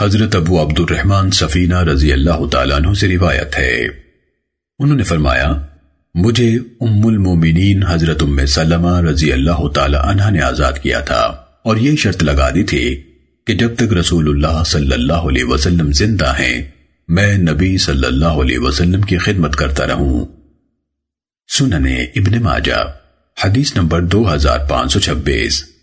حضرت ابو عبد الرحمن سفینہ رضی اللہ تعالیٰ عنہ سے روایت ہے۔ انہوں نے فرمایا، مجھے ام المومنین حضرت ام سلمہ رضی اللہ تعالیٰ عنہ نے آزاد کیا تھا اور یہ شرط لگا دی تھی کہ جب تک رسول اللہ صلی اللہ علیہ وسلم زندہ ہیں، میں نبی صلی اللہ علیہ وسلم کی خدمت کرتا رہوں۔ سننے ابن ماجہ، حدیث نمبر دو ہزار پانچ سو چھبیس۔